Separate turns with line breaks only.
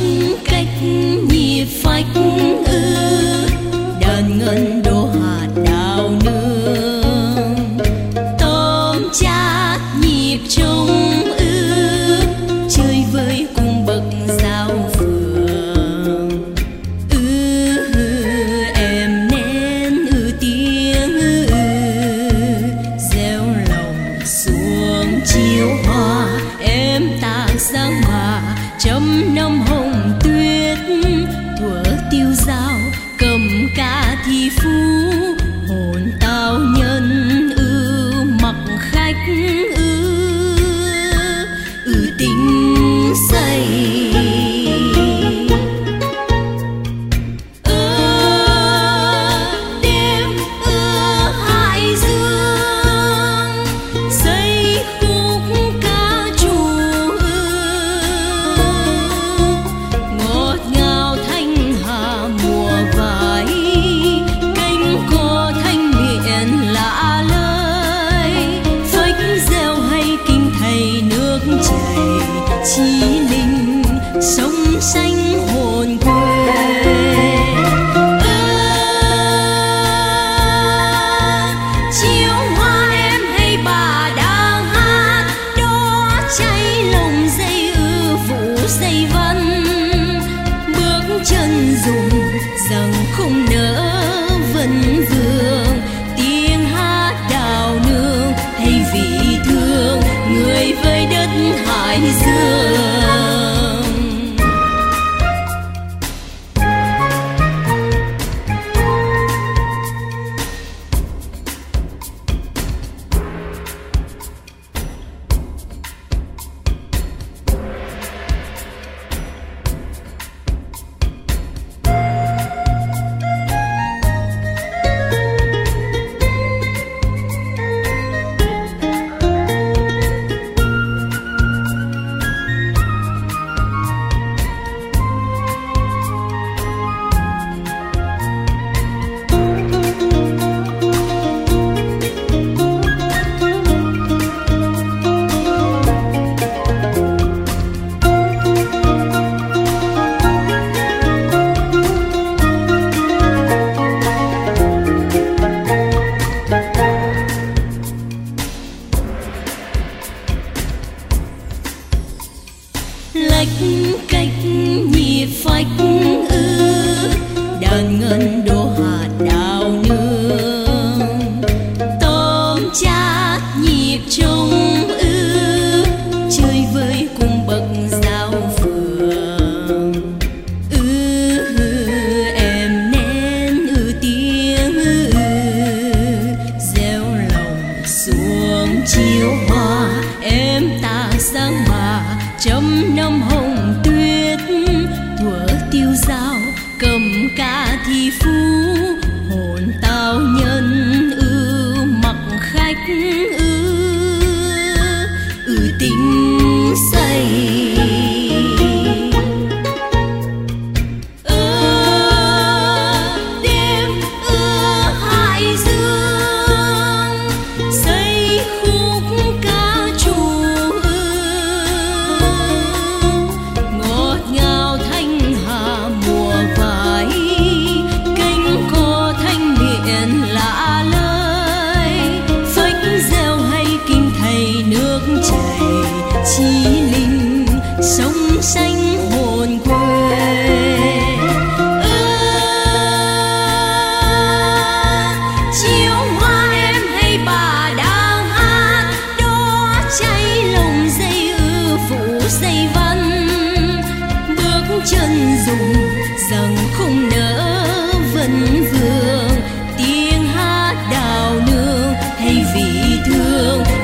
cách cách nhịp phách ư. I see. cách cách nhịp phách ư. Đàn ngân đôi 定。dây văn bước chân dùng rằng không nỡ vẫn vương. Tiếng hát đào nương hay vì thương